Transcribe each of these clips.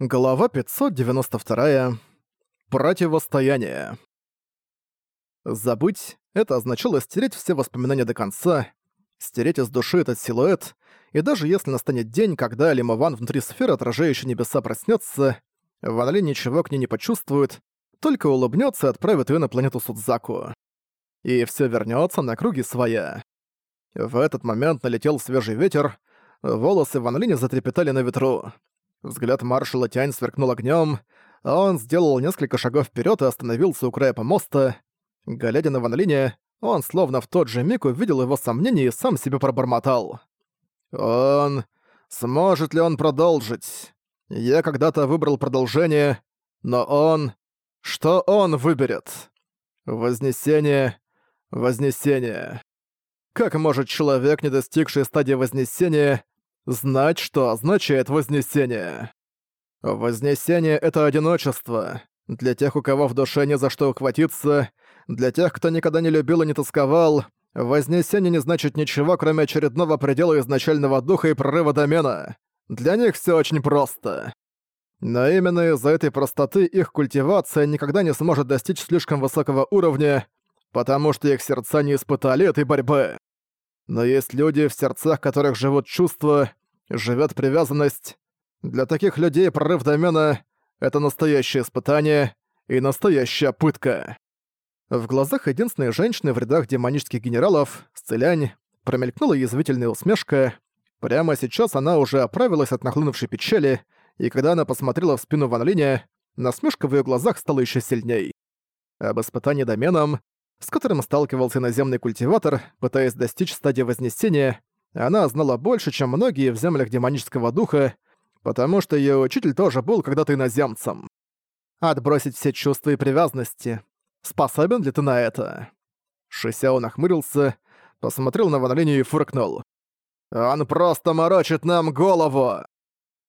Глава 592. Противостояние. Забыть — это означало стереть все воспоминания до конца, стереть из души этот силуэт, и даже если настанет день, когда Лимован внутри сферы, отражающей небеса, проснется, Ван Ли ничего к ней не почувствует, только улыбнется и отправит ее на планету Судзаку. И все вернется на круги своя. В этот момент налетел свежий ветер, волосы Ван Ли затрепетали на ветру. Взгляд маршала Тянь сверкнул огнем, а он сделал несколько шагов вперед и остановился у края помоста. Глядя на Ван Линя, он словно в тот же миг увидел его сомнения и сам себе пробормотал. «Он... Сможет ли он продолжить? Я когда-то выбрал продолжение, но он... Что он выберет? Вознесение... Вознесение. Как может человек, не достигший стадии Вознесения, знать, что означает Вознесение. Вознесение — это одиночество. Для тех, у кого в душе не за что ухватиться, для тех, кто никогда не любил и не тосковал, Вознесение не значит ничего, кроме очередного предела изначального духа и прорыва домена. Для них все очень просто. Но именно из-за этой простоты их культивация никогда не сможет достичь слишком высокого уровня, потому что их сердца не испытали этой борьбы. Но есть люди, в сердцах которых живут чувства, живет привязанность. Для таких людей прорыв домена — это настоящее испытание и настоящая пытка. В глазах единственной женщины в рядах демонических генералов, Сцелянь, промелькнула язвительная усмешка. Прямо сейчас она уже оправилась от нахлынувшей печали, и когда она посмотрела в спину Ван Линя, насмешка в её глазах стала ещё сильней. Об испытании доменом, с которым сталкивался наземный культиватор, пытаясь достичь стадии Вознесения, она знала больше, чем многие в землях демонического духа, потому что её учитель тоже был когда-то иноземцем. Отбросить все чувства и привязанности. Способен ли ты на это? Шисяо нахмурился, посмотрел на Ван и фыркнул. «Он просто морочит нам голову!»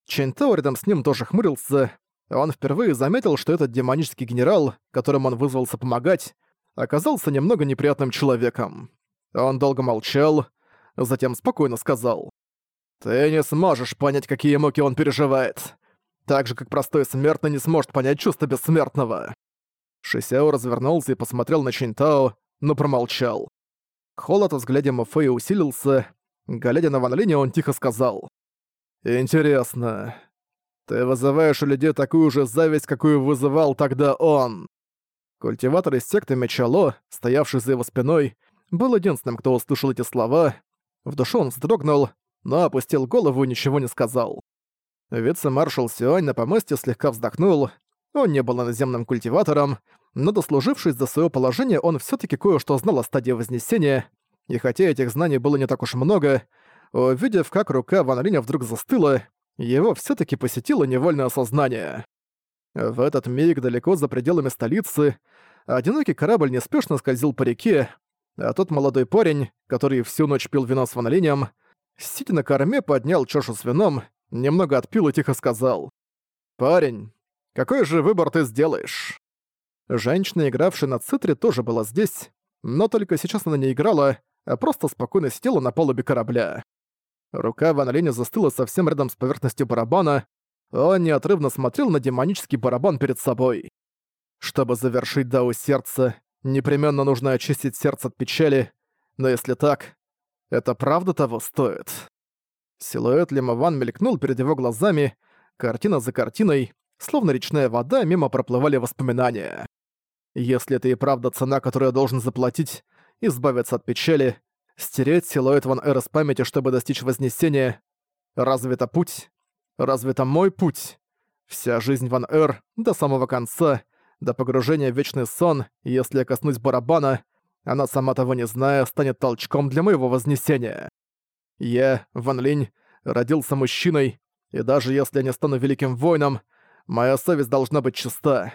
Чентао рядом с ним тоже хмурился. Он впервые заметил, что этот демонический генерал, которым он вызвался помогать, оказался немного неприятным человеком. Он долго молчал, затем спокойно сказал. «Ты не сможешь понять, какие муки он переживает. Так же, как простой смертный не сможет понять чувство бессмертного». Шисяо развернулся и посмотрел на Чинтао, но промолчал. Холод в взгляде Мафея усилился. Глядя на Ван Линя, он тихо сказал. «Интересно. Ты вызываешь у людей такую же зависть, какую вызывал тогда он». Культиватор из секты Мечало, стоявший за его спиной, был единственным, кто услышал эти слова. В душе он вздрогнул, но опустил голову и ничего не сказал. Вице-маршал Сюань на помосте слегка вздохнул. Он не был наземным культиватором, но дослужившись до своего положения, он все таки кое-что знал о стадии Вознесения, и хотя этих знаний было не так уж много, увидев, как рука Ван Линя вдруг застыла, его все таки посетило невольное осознание. В этот миг далеко за пределами столицы одинокий корабль неспешно скользил по реке, а тот молодой парень, который всю ночь пил вино с ванолинем, сидя на корме, поднял чашу с вином, немного отпил и тихо сказал. «Парень, какой же выбор ты сделаешь?» Женщина, игравшая на цитре, тоже была здесь, но только сейчас она не играла, а просто спокойно сидела на палубе корабля. Рука Ван застыла совсем рядом с поверхностью барабана, он неотрывно смотрел на демонический барабан перед собой. Чтобы завершить Дао сердца, непременно нужно очистить сердце от печали, но если так, это правда того стоит. Силуэт Лимован мелькнул перед его глазами, картина за картиной, словно речная вода, мимо проплывали воспоминания. Если это и правда цена, которую я должен заплатить, избавиться от печали, стереть силуэт Ван Эр из памяти, чтобы достичь Вознесения, разве это путь? Разве это мой путь? Вся жизнь Ван Эр до самого конца, до погружения в вечный сон, если я коснусь барабана, она, сама того не зная, станет толчком для моего вознесения. Я, Ван Линь, родился мужчиной, и даже если я не стану великим воином, моя совесть должна быть чиста.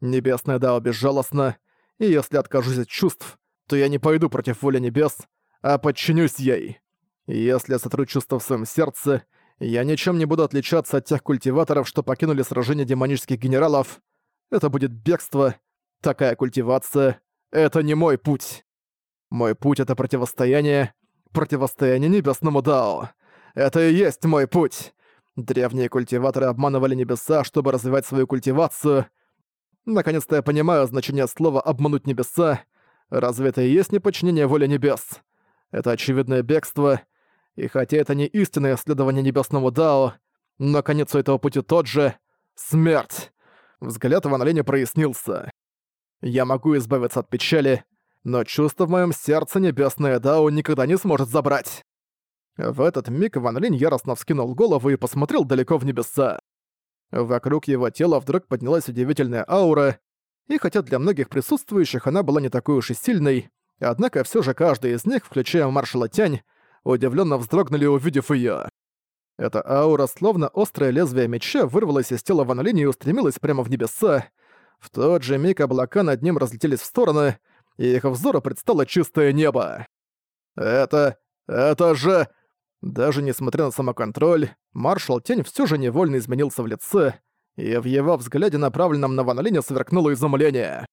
Небесная Дао безжалостна, и если откажусь от чувств, то я не пойду против воли небес, а подчинюсь ей. И если я сотру чувства в своем сердце, я ничем не буду отличаться от тех культиваторов, что покинули сражение демонических генералов. Это будет бегство. Такая культивация — это не мой путь. Мой путь — это противостояние, противостояние небесному Дао. Это и есть мой путь. Древние культиваторы обманывали небеса, чтобы развивать свою культивацию. Наконец-то я понимаю значение слова «обмануть небеса». Разве это и есть неподчинение воле небес? Это очевидное бегство, и хотя это не истинное исследование небесному Дао, но конец у этого пути тот же — смерть. Взгляд Ван Линя прояснился. Я могу избавиться от печали, но чувство в моем сердце небесное Дао никогда не сможет забрать. В этот миг Ван Линь яростно вскинул голову и посмотрел далеко в небеса. Вокруг его тела вдруг поднялась удивительная аура, и хотя для многих присутствующих она была не такой уж и сильной, однако все же каждый из них, включая маршала Тянь, удивленно вздрогнули, увидев ее. Эта аура, словно острое лезвие меча, вырвалась из тела Ван Линь и устремилась прямо в небеса. В тот же миг облака над ним разлетелись в стороны, и их взору предстало чистое небо. «Это... это же...» Даже несмотря на самоконтроль, маршал Тень все же невольно изменился в лице, и в его взгляде, направленном на Ван Линя, сверкнуло изумление.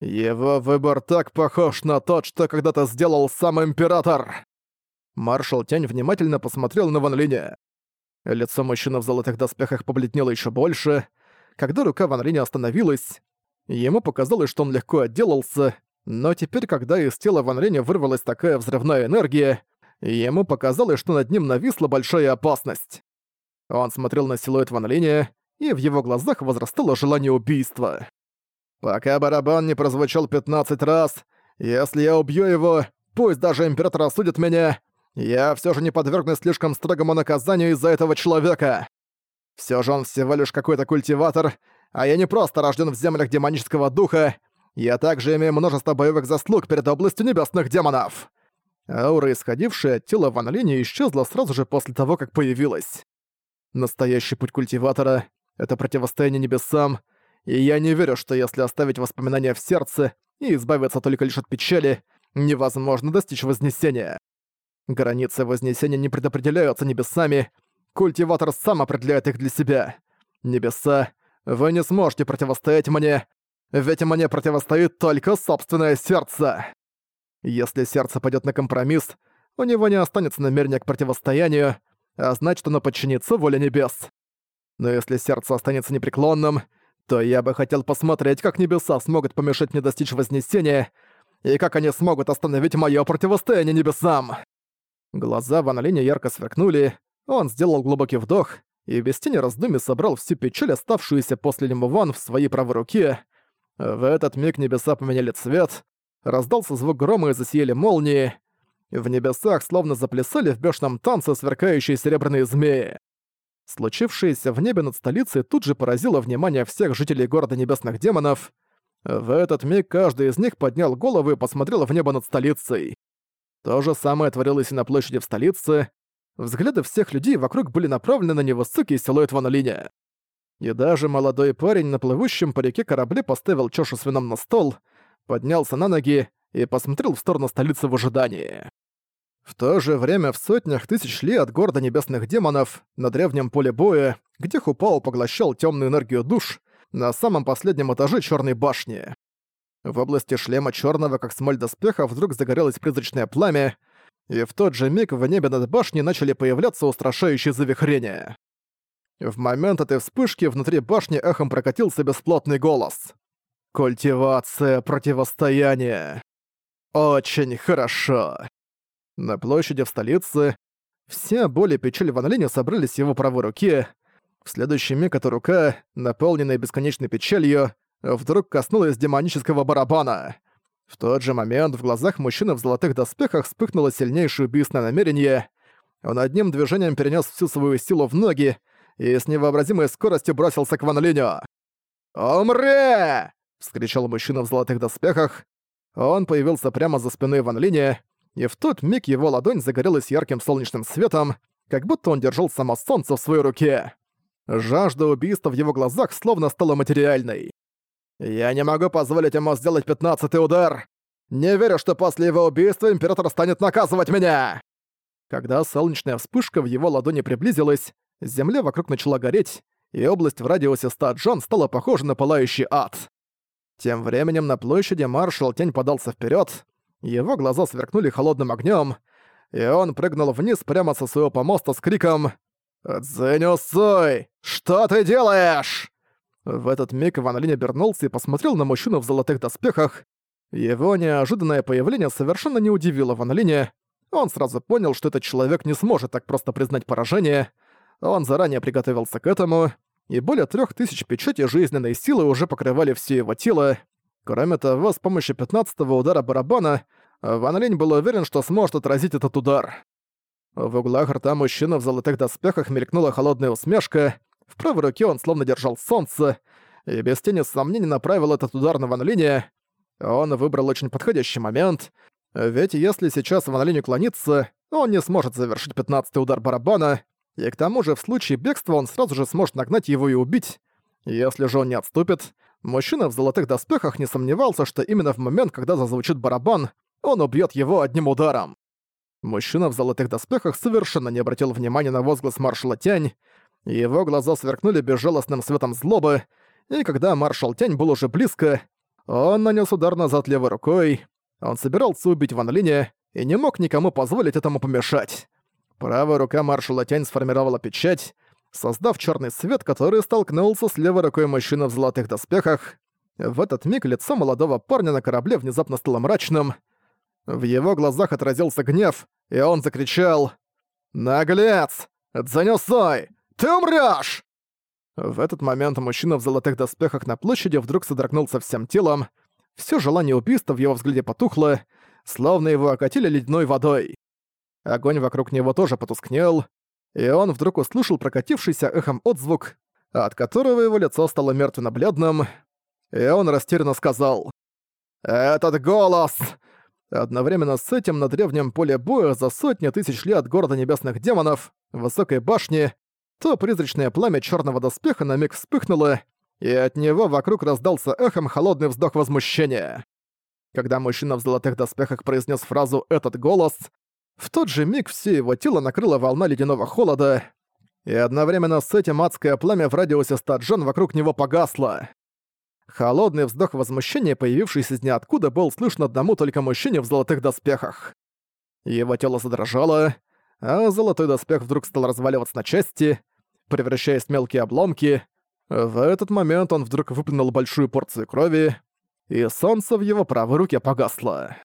Его выбор так похож на тот, что когда-то сделал сам Император. Маршал Тень внимательно посмотрел на Ван Линя. Лицо мужчины в золотых доспехах побледнело еще больше. Когда рука Ван Линя остановилась, ему показалось, что он легко отделался, но теперь, когда из тела Ван Линя вырвалась такая взрывная энергия, ему показалось, что над ним нависла большая опасность. Он смотрел на силуэт Ван Линя, и в его глазах возрастало желание убийства. «Пока барабан не прозвучал 15 раз, если я убью его, пусть даже Император осудит меня, я все же не подвергнусь слишком строгому наказанию из-за этого человека. Все же он всего лишь какой-то культиватор, а я не просто рожден в землях демонического духа, я также имею множество боевых заслуг перед областью небесных демонов. Аура, исходившая от тела Ван Линя, исчезла сразу же после того, как появилась. Настоящий путь культиватора — это противостояние небесам, и я не верю, что если оставить воспоминания в сердце и избавиться только лишь от печали, невозможно достичь вознесения. Границы вознесения не предопределяются небесами, культиватор сам определяет их для себя. Небеса, вы не сможете противостоять мне, ведь мне противостоит только собственное сердце. Если сердце пойдет на компромисс, у него не останется намерения к противостоянию, а значит, оно подчинится воле небес. Но если сердце останется непреклонным, то я бы хотел посмотреть, как небеса смогут помешать мне достичь Вознесения, и как они смогут остановить моё противостояние небесам. Глаза Ван Линя ярко сверкнули, он сделал глубокий вдох и без тени раздумий собрал всю печаль, оставшуюся после Лимуван, в своей правой руке, в этот миг небеса поменяли цвет, раздался звук грома и засияли молнии. В небесах словно заплясали в бешеном танце сверкающие серебряные змеи. Случившееся в небе над столицей тут же поразило внимание всех жителей города небесных демонов. В этот миг каждый из них поднял голову и посмотрел в небо над столицей. То же самое творилось и на площади в столице. Взгляды всех людей вокруг были направлены на невысокий силуэт Ван Линя. И даже молодой парень на плывущем по реке корабле поставил чашу с вином на стол, поднялся на ноги и посмотрел в сторону столицы в ожидании. В то же время в сотнях тысяч ли от города небесных демонов, на древнем поле боя, где Хупао поглощал темную энергию душ, на самом последнем этаже черной башни. В области шлема черного, как смоль доспеха, вдруг загорелось призрачное пламя, и в тот же миг в небе над башней начали появляться устрашающие завихрения. В момент этой вспышки внутри башни эхом прокатился бесплотный голос. «Культивация противостояния. Очень хорошо». На площади в столице все боли и печаль Ван Линя собрались в его правой руке. В следующий миг эта рука, наполненная бесконечной печалью, вдруг коснулась демонического барабана. В тот же момент в глазах мужчины в золотых доспехах вспыхнуло сильнейшее убийственное намерение. Он одним движением перенес всю свою силу в ноги и с невообразимой скоростью бросился к Ван Линю. «Умри!» — вскричал мужчина в золотых доспехах. Он появился прямо за спиной Ван Линя, и в тот миг его ладонь загорелась ярким солнечным светом, как будто он держал само солнце в своей руке. Жажда убийства в его глазах словно стала материальной. «Я не могу позволить ему сделать пятнадцатый удар! Не верю, что после его убийства Император станет наказывать меня!» Когда солнечная вспышка в его ладони приблизилась, земля вокруг начала гореть, и область в радиусе 100 джон стала похожа на пылающий ад. Тем временем на площади маршал Тень подался вперед, его глаза сверкнули холодным огнем, и он прыгнул вниз прямо со своего помоста с криком «Цзэню что ты делаешь?» В этот миг Ван Линь обернулся и посмотрел на мужчину в золотых доспехах. Его неожиданное появление совершенно не удивило Ван Линя. Он сразу понял, что этот человек не сможет так просто признать поражение. Он заранее приготовился к этому, и более трех тысяч печатей жизненной силы уже покрывали все его тело. Кроме того, с помощью пятнадцатого удара барабана Ван Линь был уверен, что сможет отразить этот удар. В углах рта мужчины в золотых доспехах мелькнула холодная усмешка, в правой руке он словно держал солнце, и без тени сомнений направил этот удар на Ван. Он выбрал очень подходящий момент, ведь если сейчас Ван уклонится, он не сможет завершить пятнадцатый удар барабана, и к тому же в случае бегства он сразу же сможет нагнать его и убить. Если же он не отступит, мужчина в золотых доспехах не сомневался, что именно в момент, когда зазвучит барабан, он убьет его одним ударом. Мужчина в золотых доспехах совершенно не обратил внимания на возглас маршала Тянь, его глаза сверкнули безжалостным светом злобы, и когда маршал Тянь был уже близко, он нанес удар назад левой рукой. Он собирался убить Ван Линя и не мог никому позволить этому помешать. Правая рука маршала Тянь сформировала печать, создав черный свет, который столкнулся с левой рукой мужчины в золотых доспехах. В этот миг лицо молодого парня на корабле внезапно стало мрачным — в его глазах отразился гнев, и он закричал «Наглец! Дзанёсой! Ты умрёшь!» В этот момент мужчина в золотых доспехах на площади вдруг содрогнулся всем телом. Всё желание убийства в его взгляде потухло, словно его окатили ледяной водой. Огонь вокруг него тоже потускнел, и он вдруг услышал прокатившийся эхом отзвук, от которого его лицо стало мертвенно-бледным, и он растерянно сказал «Этот голос! Одновременно с этим на древнем поле боя за сотни тысяч лет города небесных демонов, высокой башни, то призрачное пламя черного доспеха на миг вспыхнуло, и от него вокруг раздался эхом холодный вздох возмущения. Когда мужчина в золотых доспехах произнес фразу «этот голос», в тот же миг все его тело накрыла волна ледяного холода, и одновременно с этим адское пламя в радиусе 100 джон вокруг него погасло. Холодный вздох возмущения, появившийся из ниоткуда, был слышен одному только мужчине в золотых доспехах. Его тело задрожало, а золотой доспех вдруг стал разваливаться на части, превращаясь в мелкие обломки. В этот момент он вдруг выплюнул большую порцию крови, и солнце в его правой руке погасло.